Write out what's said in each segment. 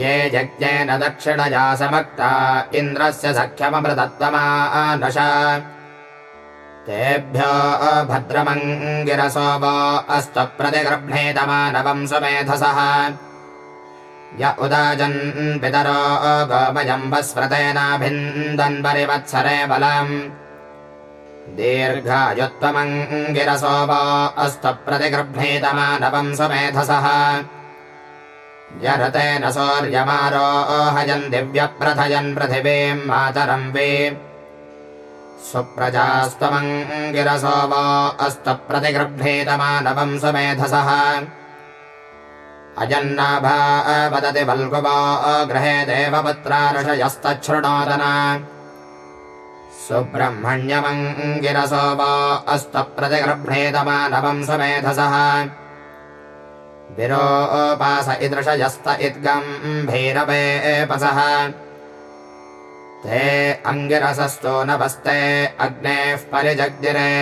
ये यज्ञेन दक्षिणया समक्ता इन्द्रस्य सख्यमृतत्वमानश तेभ्यो भद्रमङ्गिरसो वो अस्तु प्रतिगृह्णेतमानवं सुमेधसः। य उदाजन् पितरो वस्मृतेनाभिन्दन् परिवत्सरे बलम् दीर्घायुत्वमङ्गिरसो वो अस्तु प्रतिगृह्णीतमानवम् सुमेधसः यरतेन सौर्यमारोहयन् दिव्यप्रथयन् पृथिवीम् मातरम् वे। सुप्रजास्त्वमङ्गिरसो वो अस्तु प्रतिगृह्णीतमानवम् सुमेधसः अजन्नाभा वदति वल्गुवो गृहे देवपुत्रार्षयस्तच्छृणोदना। सुब्रह्मण्यमङ्गिरसो वो अस्तु प्रतिगृह्णीतमानवम् सुमेधसः विरोपास इदृशयस्त इद्गम्भीरवेपसः। ते अङ्गिरसस्तो नभस्ते अग्नेः परिजग्दिरे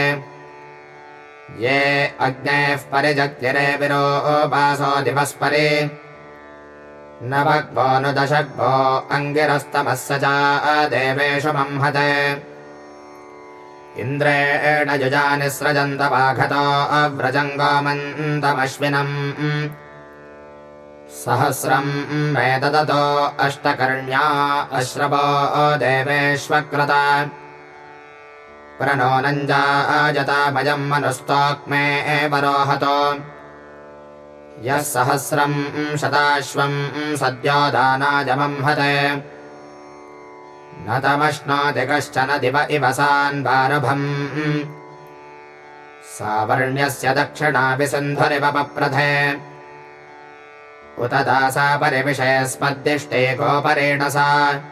ये अग्नेः परिजग्दिरे विरोपासो दिवस्परि। न भग्वो नु दशग्भो अङ्गिरस्तमः स च देवेषु मंहते इन्द्रेण युजानि स्रजन्तवाघतो अव्रजङ्गोमन्तमश्विनम्। सहस्रम् मे ददतो अष्टकर्ण्या अश्रवो देवेष्वक्रता प्रणो नञ्जाजतामयम् मनुस्तोक्मे परोहतो यः सहस्रम् शताश्वम् सद्यो दानाजमंहते न तमश्नाति कश्चन दिव इव सान्वारभम् सावर्ण्यस्य दक्षिणापि सिन्धुरिव पप्रथे। उत दासा परिविषयस्मद्दिष्टे गोपरेण सा।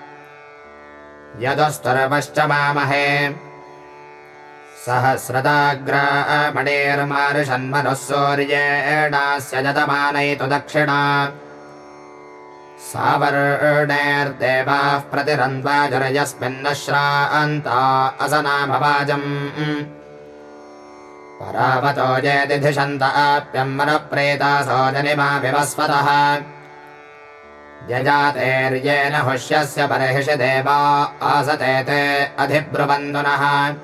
यदस्तुर्वश्च मामहे। सहस्रदाग्रामणेर्मारुषन्मनुः सूर्येणास्य जतमानयितु दक्षिणा सावर्णेर्देवाः प्रतिरन्वाजुरयस्मिन्न श्रान्ता असनामवाजम्। परावतो जयतिधिषन्त आप्यम् मनप्रेतासो जनिमा विवस्वतः। यजातेर्येन हुष्यस्य बर्हिषि देवा आसते ते अधिब्रुवन्दुनः।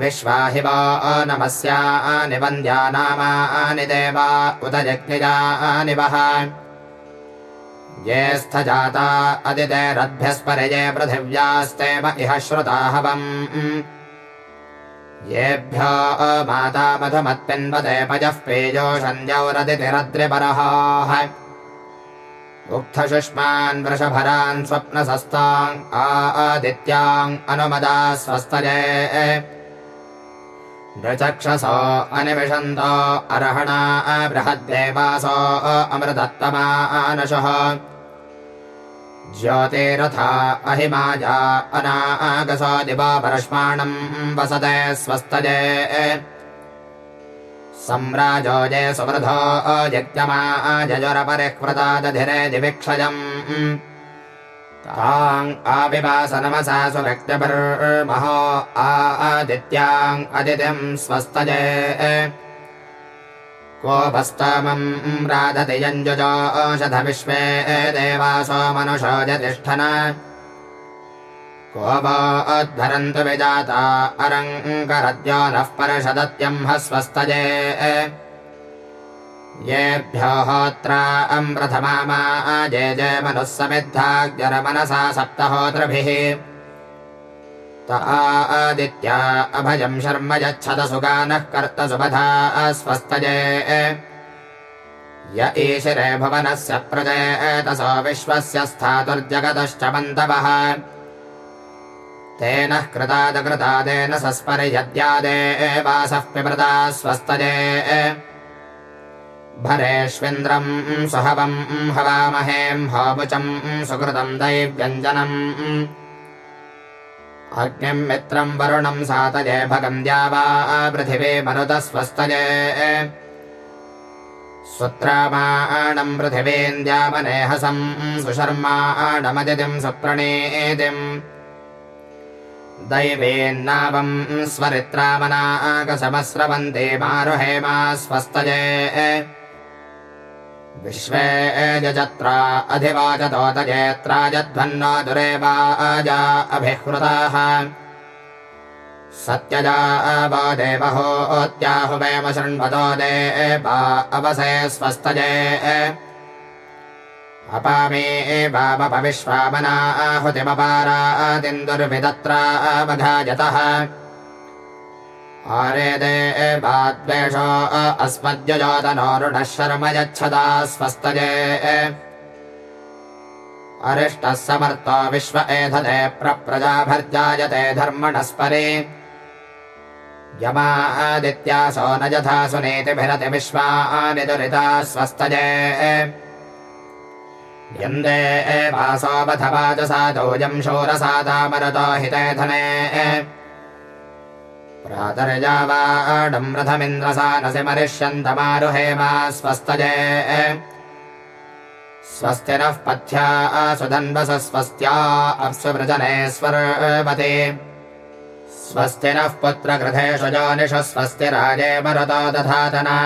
विश्वाहि वो नमस्यानि वन्द्यानामानि देवा उत जज्ञजानि वः ये स्थजाता अदितेरद्भ्यस्परिजे पृथिव्यास्तेव इह श्रुताहवम्। येभ्यो माता मधुमत्पिन्वते पजः पेजोषन्द्यौरदितिरद्रिपरहाः उक्थशुष्मान् वृषभरान् स्वप्नसस्ताम् आदित्याम् अनुमदा स्वस्तये। नृचक्षसो अनिविशन्तो अर्हणा बृहद्देवासो अमृतत्वमानशः ज्योतिरथा अहिमाजा अनागसो परश्माणम् वसते स्वस्तजे। सम्राजो जय सुवृधो जजुरपरिह्वता दधिरे दिविक्षयम् ताम् आविवासनमसा सुव्यक्तिभिर्महो आदित्याम् अदितिम् स्वस्तजे कोपस्तमम् राधति यञ्जुजोषध विश्वे देवासो मनुषो जतिष्ठन। कोपोद्धरन्तु विजाता अरङ्करद्यो नः परषदत्यम् हस्वस्तजे। येभ्यो होत्रा अम्प्रथमा जय जय मनुः समिद्धाग्रमनसा आदित्या अभयम् शर्म यच्छत सुगानः कर्त सुबधा स्वस्तजे य ईशिरे भुवनस्य प्रजयतसो विश्वस्य स्थातुर्जगतश्च मन्तवः तेन कृतादकृतादेन सस्परियद्यादेवासः पिबृता स्वस्तजे भरेष्विन्द्रम् सुहवम् हवामहेम् होमुचम् सुकृतम् दैव्यञ्जनम् अग्निम् मित्रम् वरुणम् सातये भगम् द्यावा पृथिवी मरुतः स्वस्तये सुत्रामाणम् पृथिवीन्द्यामनेहसम् सुशर्माणमदितिम् सुप्रणीतिम् दैवेन्नावम् स्वरित्रामनाकशमस्रवन्ते मारुहेमा स्वस्तये विश्वे यजत्रा अधिवाचतोतजेत्राजध्वन्नो दुरेवाजा अभिहृताः। सत्यजा वो देवहोत्याहुवेम शृण्वतो देवा अवसे स्वस्तजे। अपामे एवावपविश्वामना आहुतिमपारादिन्दुर्विदत्रा अवघायतः अस्मद्यजातनोरुणः शर्म यच्छदा स्वस्तजे अरिष्टः समर्थो विश्व एधते प्रप्रजाभर्जायते धर्मणस्परे। यमादित्यासो न यथा सुनीतिभिरति विश्वानि दुरिता स्वस्तजे। यन्दे वाचसादोऽयम् शूरसादामरतो हिते धने प्रातर्जावाडम् रथमिन्द्रसा न सिमरिष्यन्तमारुहेमा स्वस्तजे। स्वस्ति नः पथ्या सुधन्वस स्वस्त्या अप्सुवृजनेश्वर्वते स्वस्ति नः पुत्रकृथेषु जोनिषु स्वस्ति राजे मरुतो दधातना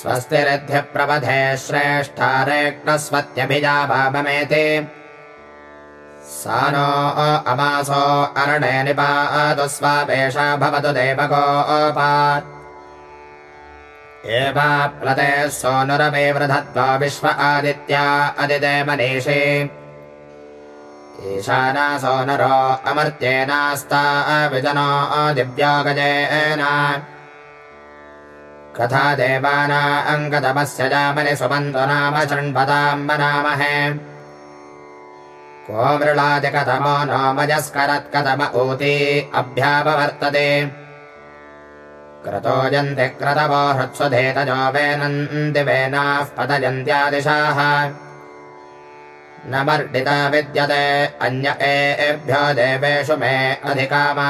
स्वस्तिरिध्यप्रवधे श्रेष्ठारेक्णस्वत्यभिजा भावमेति सा नो अमासो अर्णे निपातु स्वापेषा भवतु देवगोपा एवाप्लते सोनुरमे वृधत्वा विश्व आदित्या अदिदेवनेशे। ईशानासो नरो अमर्त्येनास्ता विजनो दिव्यो गजेन कथा देवाना अङ्गतमस्य जामनि सुबन्धु नाम शृण्वताम् मनामहे को मृळादिकतमो नो मजस्करत्कतम ऊती अभ्यापवर्तते क्रतोजन्ति क्रतवो हृत्स्वधेतजो वेनन्ति वेनाः पतजन्त्यादिशाः न मर्डिता विद्यते अन्य एभ्यो देवेषु मे अधिकामा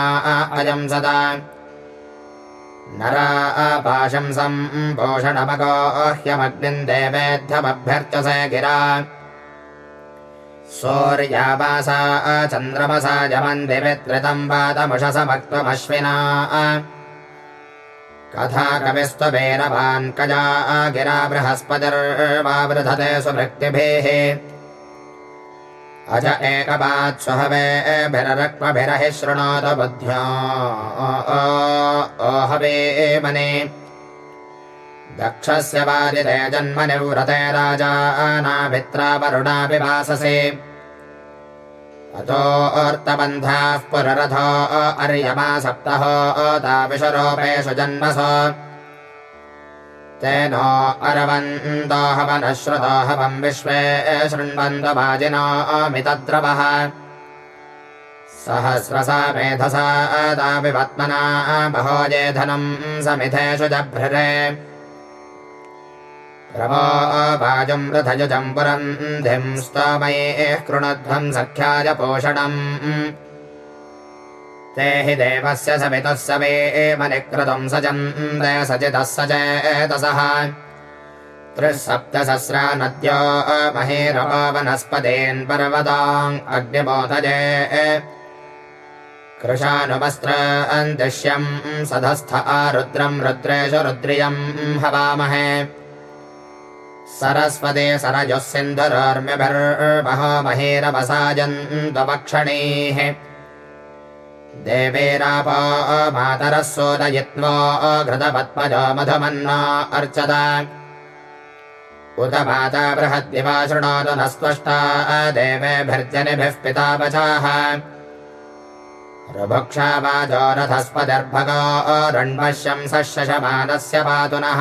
अजं सदा। नरा पाशंसम् पोषणमगोह्यमग्निम् देवेध्यमभ्यर्चसे गिरा सौर्यावासा चन्द्रमसा वित्रितम् वातमुषसमक्त्वमश्विना कथा कविस्त्ववेरवान् कजा गिरा बृहस्पतिर्वावृधते सुभृक्तिभिः। अज एकपात्स्वहवेभिरक्मभिरहि शृणोत बुद्ध्या। ओहवे मने दक्षस्य वादिते जन्मनिव्रते राजानाभित्रावरुणापि वाससे अतोऽर्तबन्धाः पुररथो अर्यमा सप्तहो ताविषरोपेषु जन्मसो। तेनो अरवन्तोऽहवनः श्रुतोऽहवम् विश्वे शृण्वन्तवाजिनो अमितद्रवः सहस्रसा मेधसा तापि पद्मना बहोजे धनम् समिधेषु जभ्ररे प्रभो वाजम् रथयुजम् पुरन्धिम् स्तमये कृणध्वम् सख्याय पोषणम्। ते हि देवस्य सवितुः सवे एव निकृतुम् सजन्दे सचितः सचेतसः सप्तसस्रा नद्यो महेरवनस्पतेन् पर्वताम् अग्निबोधजे। कृशानुवस्त्र अन्तिष्यम् सधस्थ आरुद्रम् रुद्रेषु रुद्रियम् हवामहे सरस्वते सरजः सिन्धुरोर्म्यभिर्महो महेरवसाजन्तवक्षणीः देवेरापो मातरः सोदयित्वो घृतपद्मजो मधुमन्ना अर्चत। उत माता बृहद्दिवा शृणोतु न स्पष्टा देवेभिर्जनिभिः पिता वचाः रुभुक्षा वाजो रथस्पदर्भगो रण्वश्यं शशमानस्य पातु नः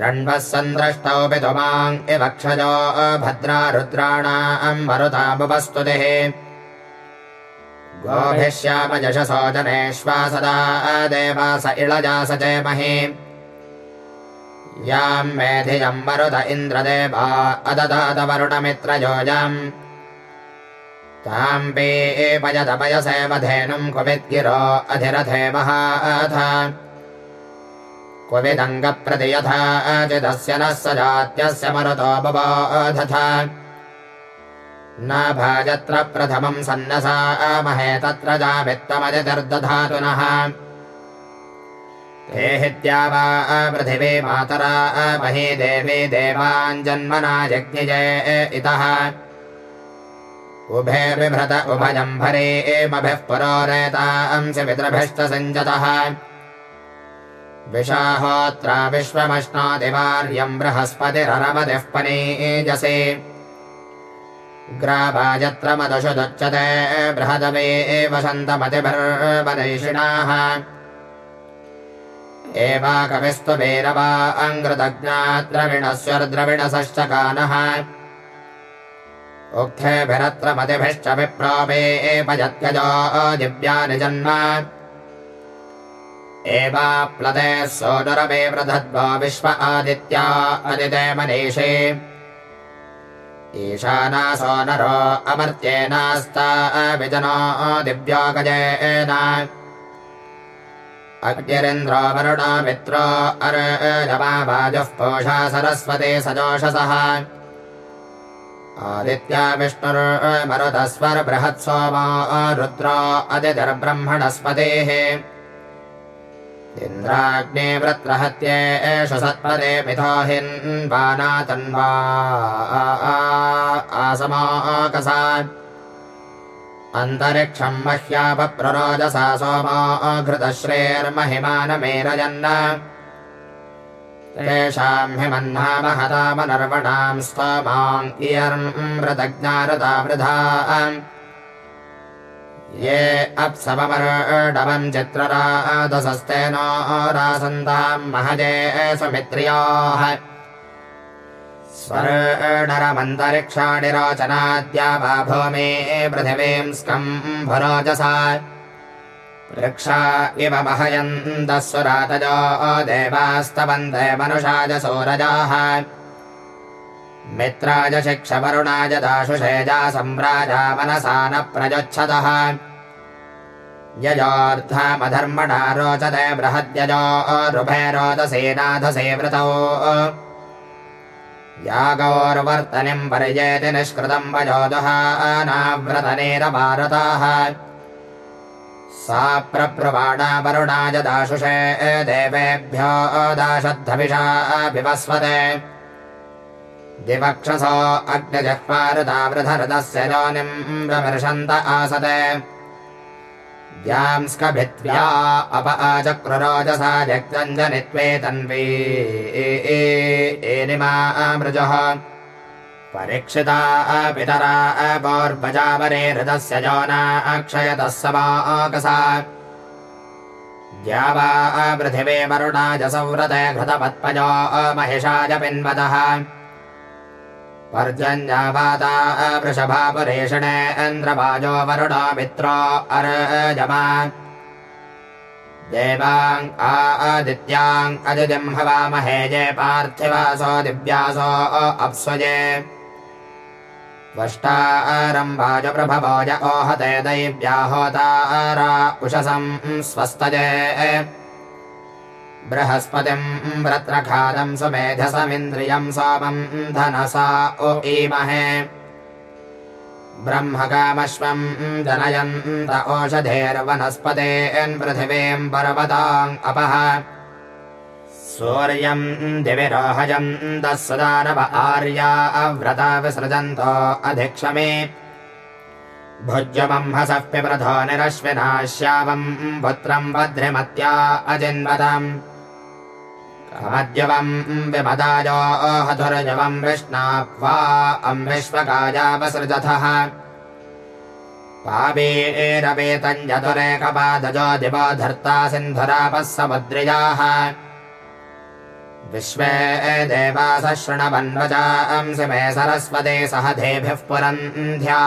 रण्वः सन्द्रष्टोऽपि त्वमाम् इवक्षजो भद्रा रुद्राणाम् मरुतामुपस्तुतिः गोभिः श्यामयशसो जनेष्वासदा देवास इळजास याम् मेधियम् मरुत इन्द्रदेवा अददात वरुणमित्रयोजम्। ताम् पीपयतपयसेव धेनुम् कुविद्गिरो अधिरथे महाथ क्वविदङ्गप्रति यथा चिदस्य नः स जात्यस्य मरुतो बबोधथ। न भाजत्र प्रथमम् सन्नसा महे तत्र जामित्तमजर्दधातु नः हेहित्या वा पृथिवी मातरा मही देवी देवाञ्जन्मना जज्ञिजय इतः। उभे बिभ्रत उभजम्भरे एमभिः पुरोरेतांसि पितृभिश्च सञ्जतः विशाहोत्रा विश्वमश्नादिवार्यम् बृहस्पतिरनवदिः पनीजसे। ग्राभाजत्र मदुषु दुच्यते वसंत वसन्तमतिभर्वदैषिणाः एवा कविस्तु वीरवा अङ्कृतज्ञाद्रविणस्वर्द्रविणसश्चकानः उक्थेभिरत्र मतिभिश्च विप्रापे भजत्यजो दिव्यानि जन्मा। एवाप्लते सोदरवे वृधद्वा विश्व आदित्या अदिते मनीषे। ईशानासो नरो अमर्त्येनास्ता विजनो दिव्यागजेन अग्निरिन्द्रो वरुणो मित्रो अर्जमा वाजुः पोषा सरस्वती सजोषसः। आदित्या विष्णुर्मरुतस्वर्बृहत् सोमो रुद्रो अदितिर्ब्रह्मणस्पतेः इन्द्राग्ने व्रत्रहत्ये एषु सत्पदे मिथो हिन्वाना तन्वा आसमाकसा। अन्तरिक्षम् मह्यापप्ररोजसा सोमो घृतश्रेर्महिमानमेरजन्न तेषाम् हिमह्ना महतामनर्वणाम् स्तमाम् इयर्मृतज्ञारता वृथा ये अप्सवमर्डवम् चित्ररादसस्तेनो रासन्ताम् महजे सुमित्र्याः। स्वर्णरमन्तरिक्षाणि रोचनाद्या वा भूमे पृथिवीम् स्कम्भरोजसा वृक्षा इव महयन्तः सुरातजो देवास्तवन्ते मनुषाय सोरजाः मित्राय शिक्षवरुणाय दाशुषेजा सम्राजा मनसा न प्रजच्छतः यजोऽर्थमधर्मणा रोचते बृहद्यजो रुभे रोदसेनाधसे वृतौ। यागोर्वर्तनिम् पर्येति निष्कृतम् वजोदः अनाव्रतनेरभारताः सा प्रप्रुवाणा वरुणाय दाशुषे देवेभ्यो दाशद्धविषा विवस्वते दिवक्षसो अग्निजह्वारुदावृधरदस्य योनिम् प्रमर्शन्त आसते। द्यांस्कभित्व्या अप आचक्रुरोजसा जग्दञ्जनित्वे तन्वी एनिमामृजः परीक्षिता पितरा पौर्भजावरे हृदस्य जोना अक्षयतः समाकसा द्यावा पृथिवे वरुणाज संव्रते घृतपत्पजो महिषाय पिन्वतः पर्जन्यावाता वृषभापुरेषणे इन्द्रवाजो वरुणो मित्रो अर्जमा। देवाङ् आदित्याङ् हवामहे जे पार्थिवासो दिव्यासो अप्स्वजे त्वष्टारम्भाज प्रभवोज ओहते दैव्याहोतारा उषसम् स्वस्तजे बृहस्पतिम् व्रत्रखादम् सुमेधसमिन्द्रियम् सोमम् धनसा उ ईमहे। ब्रह्मकामश्वम् जनयन्त ओषधेर्वनस्पतेऽन्पृथिवीम् पर्वताम् अपः। सूर्यम् दिविरोहजन्तः सुदानव आर्या अव्रता विसृजन्तो अधिक्षमे। भुज्यमंहसः पिप्रथो निरश्विना श्यामम् पुत्रम् भद्रिमत्या अजिन्वतम् मद्यवम् विमदायो हधुर्जवम् विष्णाप्वा अम् विश्वकायावसृजथः पापीरवेतञ्जतुरेकपादजो दिवो धर्ता सिन्धुरापः समुद्रियाः। विश्वे देवास शृणवन्वजांसि मे सरस्वते सह धेभिः पुरन्ध्या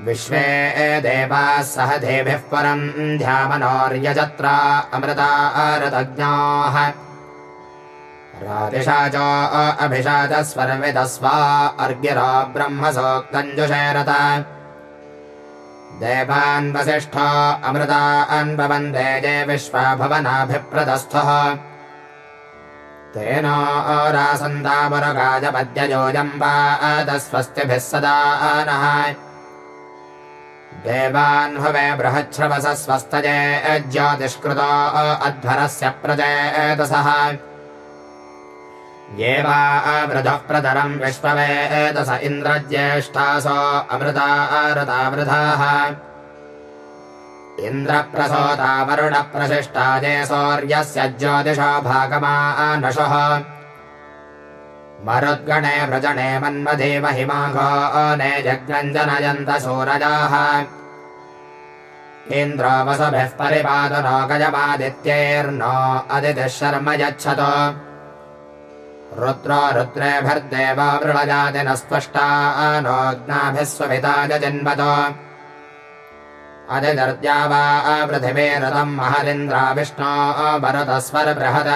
विश्वे देवाः सह देभिः परम् ध्यामनोर्यजत्रा अमृतारतज्ञाः। रातिशाचो अभिषाचस्वर्विदस्वा अर्गिरो ब्रह्मसोक्तञ्जुषेरत। देवान् वसिष्ठो अमृतान् भवन्ते जे विश्वा भवनाभिप्रदस्थः तेन रासन्तामरगाजपद्ययोजम्बा तस्वस्तिभिः सदा नः देवान् हुवे बृहच्छ्रवसः स्वस्तजे ज्योतिष्कृतो अध्वरस्य प्रजेतसः। ये वा अवृधः प्रतरम् विश्ववेतस इन्द्रज्येष्ठासो अमृता ऋतावृधाः इन्द्रप्रसोता वरुणप्रशिष्टा जे सौर्यस्य ज्योतिषो भागमा नशः मरुद्गणे व्रजने मन्मधे महिमाघो ने जग्रञ्जनयन्त सूरजाः। इन्द्रो वसुभिः परिपादनो गजमादित्यैर्नो अदितिः शर्म यच्छत। रुद्रो रुद्रेभिर्देवा वृणजाति न स्पष्टा नोऽग्नाभिः स्वपिता जन्मत अदिदर्द्या वा पृथिवे रथम् महलिन्द्रा विष्णो भरतस्वर बृहद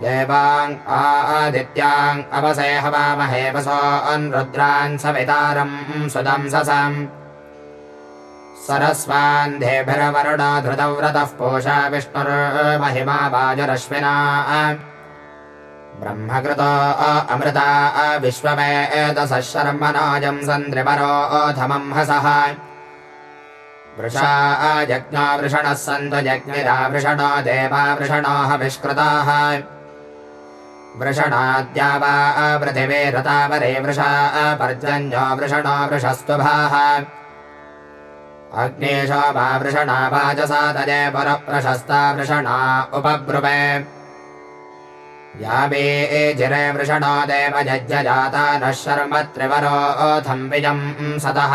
देवाङ् आदित्याङ् अवसे हवामहे वसो अनुद्रान् सवितारम् सुदंससम् सरस्वान्धेभिरवरुणो धृतव्रतः शर्मनाजम् सन्द्रिपरोऽधमम् हसः। वृषा जज्ञा वृषणः सन्तु जज्ञिरा वृषणो देवा वृषणोः विष्कृताः वृषणाद्या वा पृथिवे रतावरे वृषा पर्जन्यो वृषणो वृषस्तुभाः अग्नेशो वा वृषणा वाचसा तजे पुरप्रशस्ता वृषणा उपब्रुवे। यावे जिरे वृषणो देव जज्जजाता नः शर्म त्रिवरोऽथम् विजम् सतः।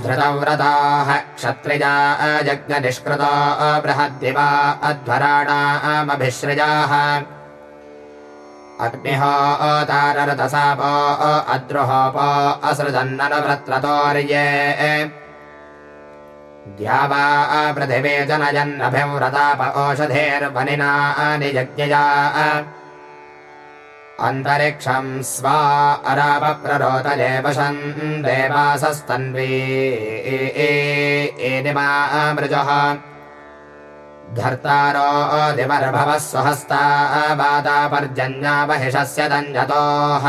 धृतव्रताः क्षत्रिजा अजज्ञनिष्कृतो बृहद्दिवा अध्वराणामभिसृजाः अग्निः अताररतसापो अद्रुहोपो असृजन्ननव्रत्रतोर्ये द्यावा पृथिवे जनयन्नभिव्रताप ओषधेर्वनिना निजज्ञया। अन्तरिक्षम् स्वा अरापप्ररोतले वशन् देवासस्तन्वी। एनिमामृजः धर्तारो दिवर्भवः स्वहस्ता वातापर्जन्यावहिषस्य दञ्जतोः।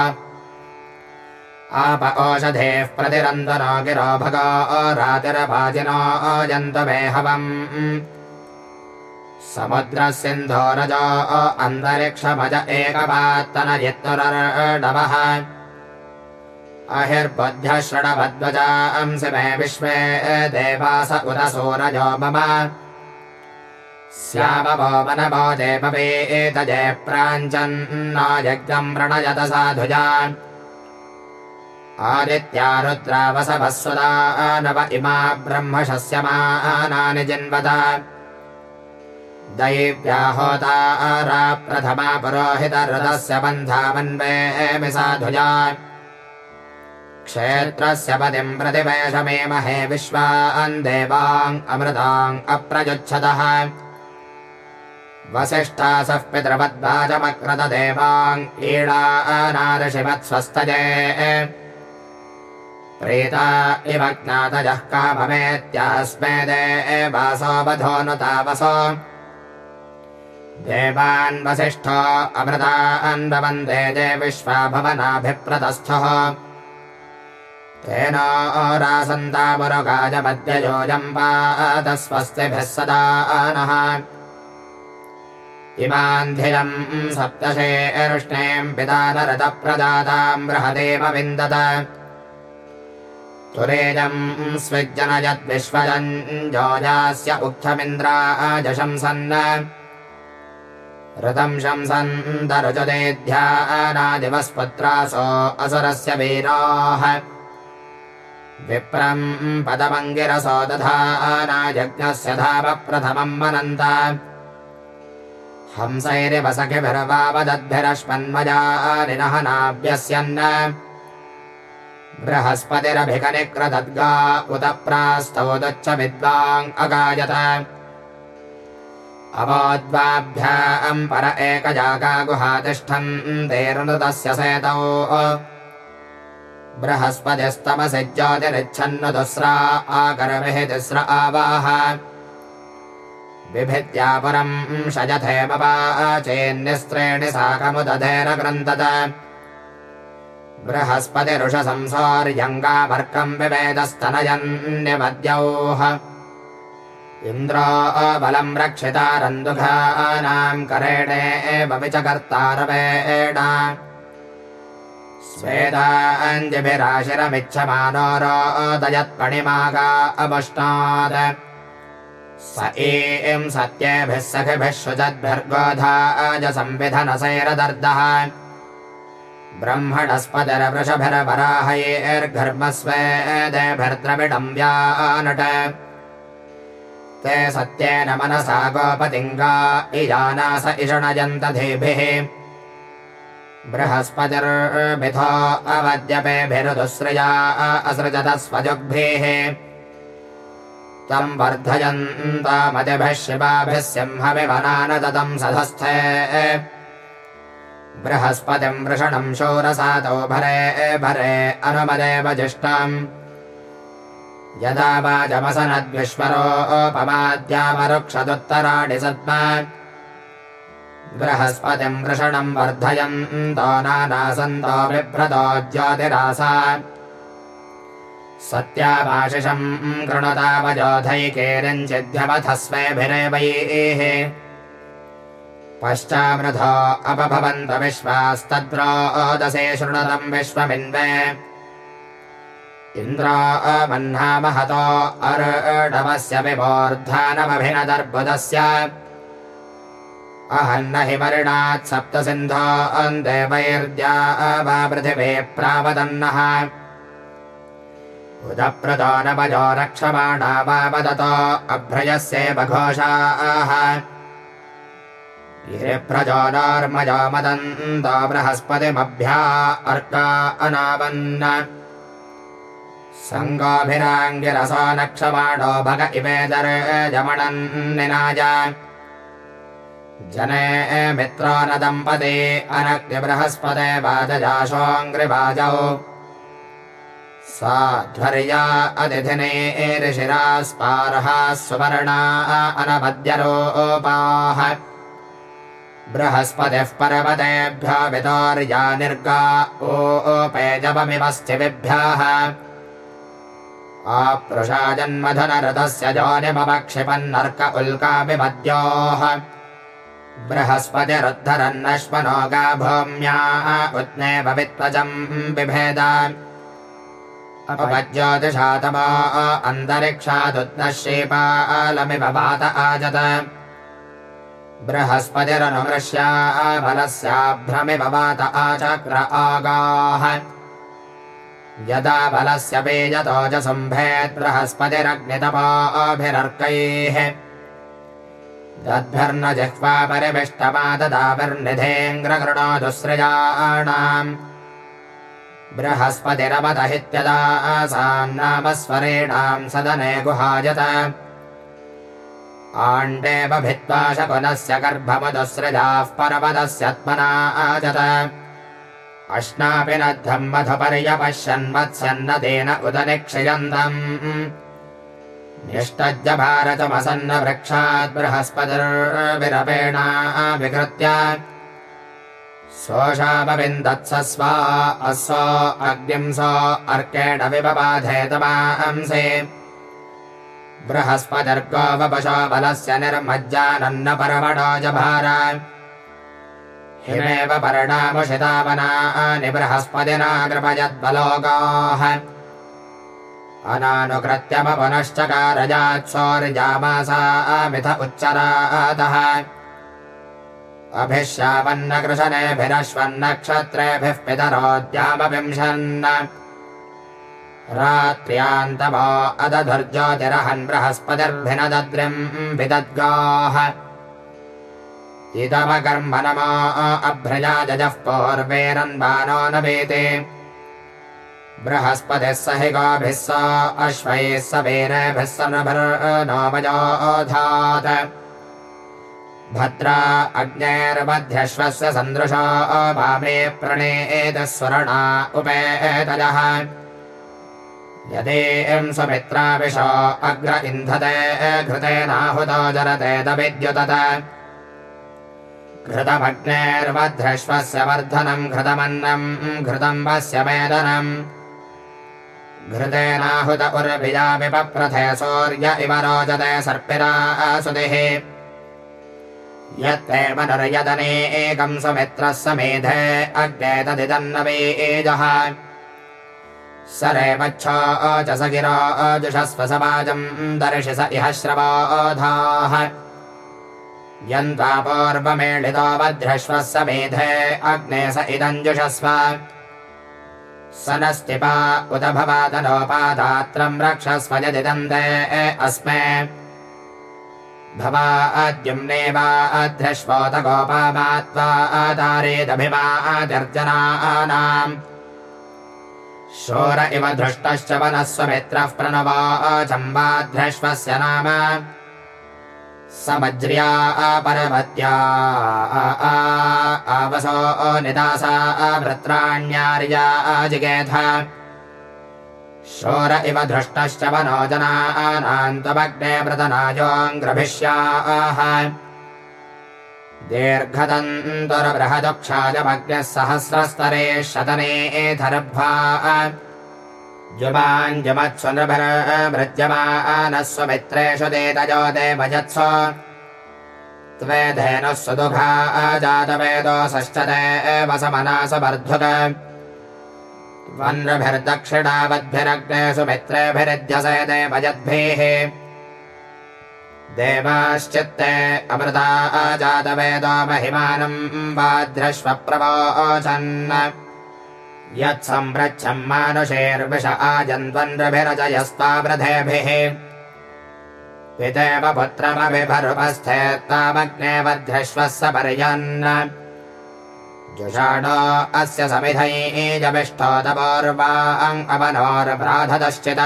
आप ओषधेः प्रतिरन्दनो गिरो भगो रातिरपाजिनो जन्तुमे हवम् समुद्रसिन्धोरजो अन्तरिक्षमज एकपात्तनयत्नुरर्णवः अहिर्बुद्ध्यः शृणवद्वजांसि मे विश्वे देवास उत सूरजो मम। एतजय प्राञ्चन्ना यज्ञम् प्रणयत साधुजा आदित्या रुद्रावसवः सुदा नव इमा ब्रह्मशस्यमानानि जिन्वत। दैव्याहोता प्रथमा पुरोहितरथस्य बन्धामन्वेमि साधुजा क्षेत्रस्य पतिम् प्रतिवेशमेमहे विश्वान् देवाङ् अमृताङ् अप्रयुच्छतः वसिष्ठासः पितृवद्वाचमक्रतदेवाङ् ईडानादशिवत्स्वस्तजे प्रीता इव ज्ञातजः काममेत्यास्मे देवासोऽवधोनुतावसो देवान् वसिष्ठो अमृतान् वन्दे जे विश्वा भवनाभिप्रतस्थः तेन रासन्तामुरुगाजपद्ययोजम्पातस्वस्तिभिः सदा नः इमान्धिरम् सप्तशेर्ष्णेम् पिता नरतप्रदाताम् बृहदेव विन्दत। तुरेजम् स्विज्जनयद्विश्वजञ्जोजास्य उक्थमिन्द्राजशंसन् ऋतम् शंसन्तरुजदेध्यानादिवस्पुत्रासो असुरस्य वीराः। विप्रम् पदमङ्गिरसो दधानायज्ञस्य धाव प्रथमम् मनन्त हंसैरिवसखिभिर्वावदद्भिरश्मन्मजानिनः नाभ्यस्यन्न बृहस्पतिरभिकनिक्रदद्गा उत प्रास्तौदच्च विद्वाङ् अगायत। अवोद्वाभ्याम् पर एकजागा गुहातिष्ठन् तेरुनृतस्य सेतौ। बृहस्पतिस्तमसि ज्योतिरिच्छन्नु दुस्रा आकरविः तिस्र आवाह बिभिद्यापुरम् शजथेमवाचेन्निस्त्रेणि साकमुदधेरक्रन्दत बृहस्पतिरुषसंसार्यङ्गामर्कम् विवेदस्तनयन्यवद्योः इन्द्रो बलम् रक्षितारन्दुघानाम् करेणे एव विचकर्तारवेण। स्वेदाञ्जिभिराशिरमिच्छमानो रोदयत्पणिमागा अमुष्णात् स एम् सत्येभिः सखिभिः ब्रह्मणस्पदरवृषभिरवराहयेर्घर्मस्वेदेभिर्द्रविडम् व्यानट ते सत्येन मनसा गोपतिङ्गा इजानास इषणयन्तधेभिः बृहस्पतिर्भिथो अवद्यपेभिरुदुसृजा असृजत स्वजुग्भिः तम् वर्धयन्तामतिभिः शिवाभिः सिंहविवनानदतम् सधस्थे। बृहस्पतिम् वृषणम् शोरसातौ भरे भरे अनुमदेव जिष्टम् यदा वाजमसनद्विश्वरोपमाद्यामरुक्षदुत्तराणि सद्मा। बृहस्पतिम् वृषणम् वर्धयन्तो नानासन्तो बिभ्रतो ज्योतिरासा सत्याभाशिषम् कृणुतावजोधैकेरञ्चिद्ध्यवथस्वेभिरेवैः पश्चामृधो अपभवन्त विश्वास्तद्रोदसे शृणुतम् विश्वमिन्वे। इन्द्रा मह्नामहतो अर्णवस्य विमोर्धानमभिनदर्बुदस्य। अहन्न हि वर्णात् सप्तसिन्धो देवैर्द्या वा पृथिवे प्रावदन्नः वा वदतो अभ्रयस्येव घोषाः। गिरिप्रजो नार्मजो मदन्तो बृहस्पतिमभ्या अर्का अनावन्न। सङ्गोभिराङ्गिरसो नक्षमाणो भग इवेदर्जमणन्निनाय जने मित्रो न दम्पते अनग्निबृहस्पते वाजजाशोऽङ्घ्रिवाजौ साध्वर्या अतिथिने ऋषिरास्पारः सुवर्णा अनपद्यरोपाः। बृहस्पतिः पर्वतेभ्यो वितोर्या निर्गा ओपेजपमिव स्थिविभ्यः आपृषा जन्मधनरथस्य जोनिमवक्षिपन्नर्क उल्काभिपद्योः बृहस्पतिरुद्धरन्नश्वनो गा भूम्या उद्ने भवित्वजम् बिभेद। अपज्योतिषातमा अन्तरिक्षादुद्नः शेपालमिव वात आजत। बृहस्पतिरनुमृश्या बलस्याभ्रमिव वात आचक्र आगाः। यदा बलस्य पेजतो च सम्भेत् बृहस्पतिरग्नितपाभिरर्कैः। दद्भिर्न जिह्वा परिमिष्टमाददाभिर्निधेङ्ग्रकृणोदुसृजाणाम् बृहस्पतिरवदहित्यदा आसान्नामस्वरेणाम् सदने गुहायत आण्डेव भित्त्वा शकुनस्य गर्भमुदुसृजाः परपदस्यत्मना आजत। अश्नापि नद्धम् मधुपर्यपश्यन्मत्स्यन्नदेन उदनिक्षयन्तम्। न्यष्टज्ज भारतमसन्न वृक्षात् बृहस्पतिर्विरपेणा विकृत्य सोषापविन्दत्स स्वा अस्व अग्निम् स अर्केण विबबाधेतमांसे बृहस्पतिर्गो वपशो बलस्य निर्मज्जानन्न परमडोज भार हिमेव पर्णामुषितावनानि बृहस्पतिना कृपयद्बलोगाः अनानुकृत्यमपुनश्चकारजात्सौर्जामासामिथ उच्चरातः अभिश्यावन्नकृशनेभिरश्वन्नक्षत्रेभिः पितरोद्यामविंशन्न रात्र्यान्तमो अदधुर्ज्योतिरहन् बृहस्पतिर्भिनदद्रिम् विदद्गाः। नमो अभ्रजा जजः पूर्वेरन्वानो न वेते। बृहस्पतिः स हि गोभिः स अश्वैः स वीरेभिः स नभर्नोमयोधात् भद्रा अग्नेर्मध्यश्वस्य सन्दृशो वामे स्वरणा उपेतजः। यदि सुमित्राविशो अग्र इन्धते घृतेनाहुतो जरतेदविद्युतत घृतमग्नेर्वध्रश्वस्य वर्धनम् घृतमन्नम् घृतम्बस्य मेदनम् घृतेनाहुत उर्भिजापि पप्रथे सौर्य इव रोचते सर्पिरा सुधिः यत्ते मनुर्यदने एकम् सुमित्रः समेधे अग्ने तदिदन्नवेजः सरेवच्छो च स गिरो जुषस्व समाजम् दर्शि स इह श्रवोधाः। यन्त्वापूर्वमेळितो वध्रश्वः समेधे अग्ने स इदञ्जुषस्व स नस्तिपा उत भवादनोपादात्रम् रक्षस्व यदिदन्ते अस्मे भवाद्युम्ने वा अध्रश्वोत गोपामात्वा आदारेदभिमादर्जनानाम् शोर इव धृष्टश्च वनस्वमित्रः प्रणवाचम्बाध्रश्वस्य नाम समज्र्या अपरमत्या आवसो निदासा भृत्राण्यार्या जिगेथ शोर इव धृष्टश्च वनो जनानान्तमग्ने व्रतनायोऽङ्ग्रभिष्याः दीर्घदन्तुरबृहदक्षायमग्न्यः सहस्रस्तरे शतने धर्भा जुमाञ्जमत्स्वनृभृज्यमानः स्वमित्रेषु देतजो देवजत्स। त्वेधेनः सुदुघा जातवेदोसश्च देवसमनासवर्धुक वन्नभिर्दक्षिणावद्भिरग्ने सुमित्रेभिरिध्यसे देवजद्भिः देवाश्चित्ते अमृता जातवेदो महिमानम् वाद्रश्वप्रवोचन्। यत्सम्प्रच्छम् मानुषेर्विष आजन्त्वन्नभिरजयस्तावृधेभिः पितेव पुत्रमभिभरुपस्थे तामग्ने वध्यश्वः स पर्यन् जुषाणो अस्य समिधैजमिष्ठोदपूर्वाङ् अवनोर्भ्राधदश्चित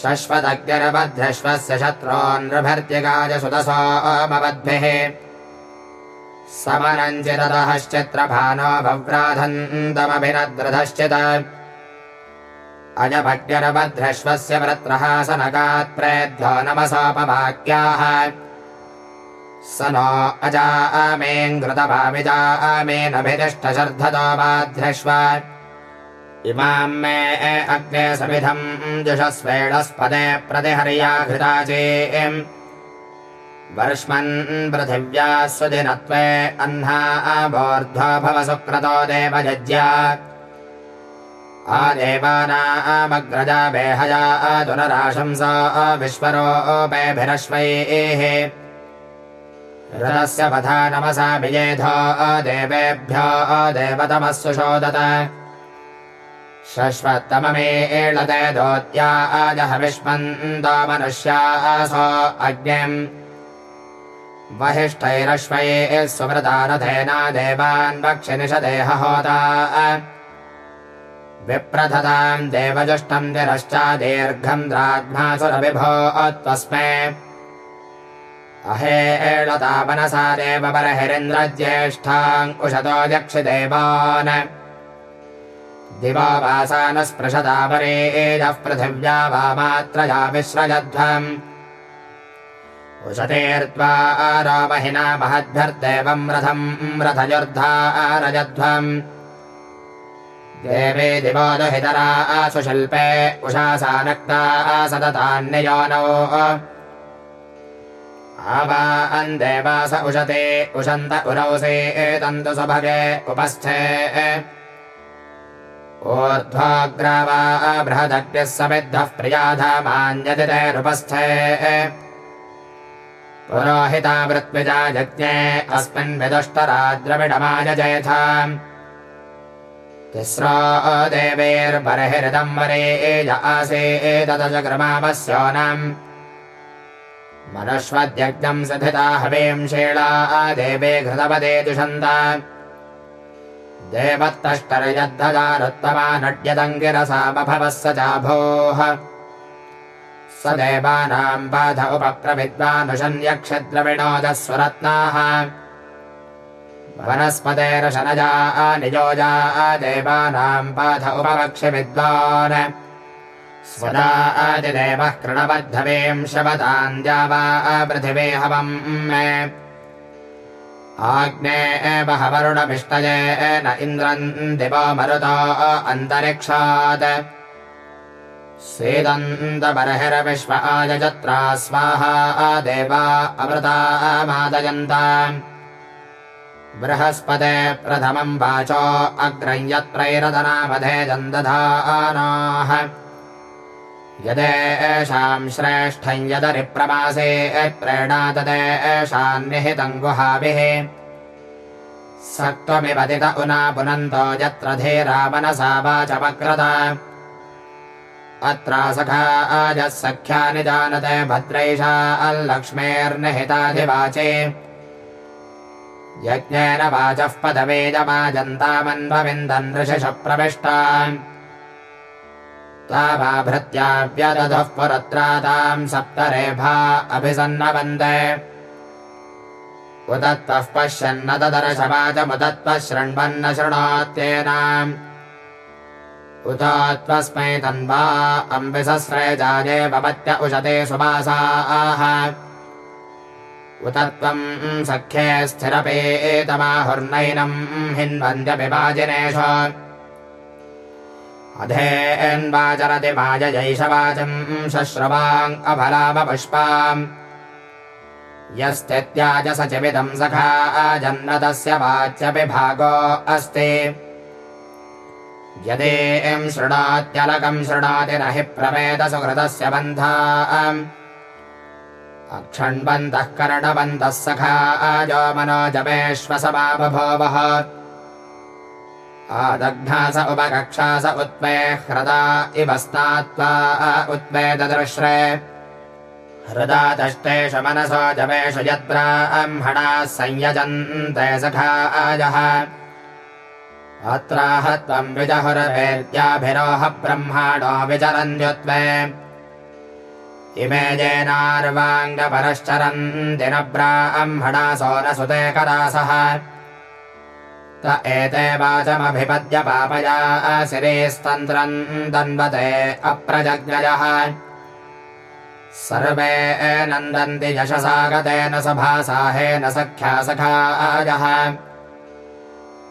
शश्वतज्ञरवध्यश्वस्य शत्रोन्नृभर्त्यगाजसुतसोमवद्भिः समनञ्चितदहश्चित्रभानो भव्राधन्तमभिनद्रधश्चित अजभग्निरभद्रश्वस्य व्रत्रः सनकात् प्रेध्यो नमसोपवाक्याः स नो अजा अमेङ्घृतभाविजा अमेनभिदिष्टशर्धतो बाध्रश्व इमां मे अग्ने समिधम् जुषस्वेणस्पदे प्रतिहर्या घृता चेम्। वर्ष्मन् पृथिव्या सुदिनत्वे अह्ना अभोर्ध्वा भव सुक्रतो देवयज्ञा आदेवानामग्रजा बेहया अधुनराशंसा विश्वरोपेभिरश्वैः रथस्य पथा नमसा विजेधो देवेभ्यो देवतमः सुशोदत शश्वत्तममे एळते दोत्या अजह विष्मन्तो मनुष्या असो अग्निम् वहिष्ठैरश्वये सुव्रतारथेना देवान् वक्षिनिषदेह होता विप्रथताम् देवजुष्टम् तिरश्चा दीर्घम् द्राध्मासुरविभो त्वस्मे अहे यक्षिदेवान् दिवा वासा न स्पृशता परे एजः पृथिव्या वामात्रया विश्रजध्वम् उशतेर्त्वा आरामहिना महद्भिर्देवम् रथम् रथयुर्धा रजध्वम् देवे दिवोदहितरा सुशिल्पे उषासा नक्ता सततान्ययोनौ आवान् देवास उशते उशन्त उरौसे, एतन्तु सुभगे उपस्थे। ऊर्ध्वाग्रावा बृहदग्निः समिद्धः प्रियाधामान्यतिरेरुपस्थे पुरोहिता मृत्विजा यज्ञे, अस्मिन् विदुष्टराद्रविडमायजेथा। तिस्रो देवेर्बर्हिदम् वरे एज आसेतदजग्रमावस्योनम् मनुष्वद्यज्ञम् सथिता हवेंशेळा देवे घृतपदे दुषन्त। देवत्तष्टर्यद्धजारुत्तमा नड्यदङ्गिरसा बभवः स चाभोः। स देवानाम् बाध उपप्रविद्वानुषन्यक्षद्रविणोदस्वरत्नाः वनस्पतेरशनजा निजोजा देवानाम् बाध उपवक्ष्य विद्वान् स्वदा मरुतो अन्तरिक्षात्। स्वेदन्तबर्हिर्विश्व आयजत्रा स्वाहा देवा अमृता मादयन्ता। बृहस्पते प्रथमम् वाचो अग्रम् यत्रैरदनामधे दन्धधानाः यदेषाम् श्रेष्ठम् यदरिप्रमासे प्रेणातदेषाम् निहितम् गुहाभिः। सक्त्वमिपतित उना पुनन्तो यत्र धीरा मनसा वाचमक्रत अत्रा सखा आजः सख्यानि जानते भद्रैषा अल्लक्ष्मेर्निहिताधिवाचे। यज्ञेन वाचः पदवेजमाजन्तामन्वविन्दन् ऋषिष प्रविष्टा ताभाभृत्याव्यदधः पुरत्राताम् सप्तरेभा अभिसन्नवन्दे। उदत्तः पश्यन्न ददर्शवाचमुदत्त्वः शृण्वन्न उतात्वस्मै तन्वा अम्बिसस्रे जाये भवत्य उशते सुवासाः उत त्वम् सख्ये स्थिरपेतमाहुर्नैनम् हिन्वन्द्यपिवाजिनेष अधेन्वाचरति वाजयैषवाचम् शश्रवाम् अफलामपुष्पाम्। यस्तित्याज सचिविदम् सखा जन्नतस्य वाच्यपि अस्ति। यदेम् शृणात्यलकम् शृणाति न हि प्रवेदसुहृदस्य बन्धा अक्षण्वन्तः कर्णवन्तः सखा आजो मनोजपेष्वसमाबभोवः आदग्धास उपकक्षास उत्पे ह्रदा इव स्नात्वा उत्पे ददृश्रे। हृदा दष्टेषु मनसो जपेषु यद्ब्राह्मणाः संयजन्ते सखा आजः। अत्राह त्वम् विजहुरवेद्याभिरोह ब्रह्माणो विचरन्त्युत्वे। इमे जेनार्वाङ्गपरश्चरन्ति न ब्राह्मणासो न सुते करासः त एते वाचमभिपद्य पापया शिरेस्तन्त्रम् दन्वते अप्रजज्ञयः सर्वे नन्दन्ति यशसागतेन सभासाहेन सख्या सखाजः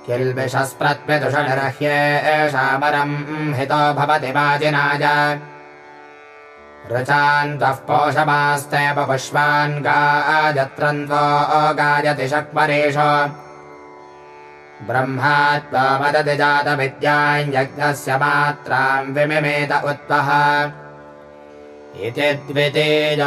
किल्बिषस्प्रत्विदुषनिरह्ये एषामरम् हितो भवति वाजिनाय। रचान्तः पोषमास्ते पुष्पान् गायत्रन्त्वो गायति शक्वरेष ब्रह्मा त्वा वदति जातविद्याम् यज्ञस्य मात्राम् विमिमेत उत्तः इति द्वितीयोऽध्यायः